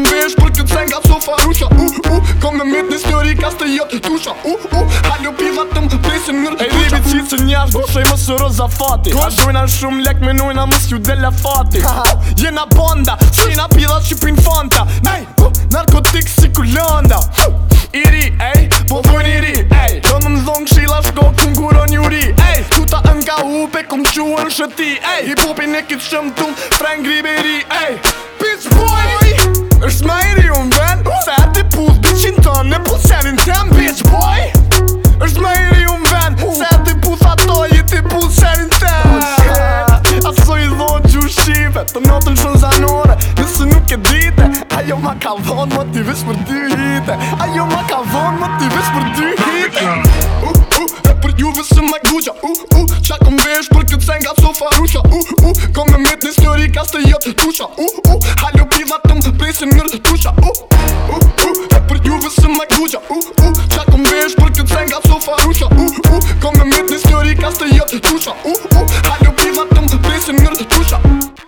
umbesh Për të cengë atë sofa rusha Uh, uh, kom me mit një stëri ka stë jetë tusha Uh, uh, halu piva të më besin nërë tusha E ribi qitë që një ashtë dushej më së rëza fati A dojnë anë shumë lek me nujnë a më s'ju dela fati Jena banda, qina pida që pin fanta Nej, narkotik si kulanda Iri, ej, po dojnë iri, ej Të më mëzon këshila shko këm kuro një ri, ej Tuta nga hupe këm quen shëti, ej Hip hopin e kitë shëmë tumë, frengri beri, ej natën shumë zanore Nëse nuk e dite Ajo ma ka vonë, më t'i vesh për dy hite Ajo ma ka vonë, më t'i vesh për dy hite Uh, uh, e për juve së ma guja Uh, uh, qa kom vesh për këtë sen nga sofa rusha Uh, uh, kom me me t'i stjori ka së të jetë të tusha Uh, uh, halë piva të më presin nërë të tusha Uh, uh, uh, uh, e për juve së ma guja Uh, uh, qa kom vesh për këtë sen nga sofa rusha Uh, uh, kom me me t'i stjori ka së të jetë të tusha Uh, uh, halë piva të më presin nër tusha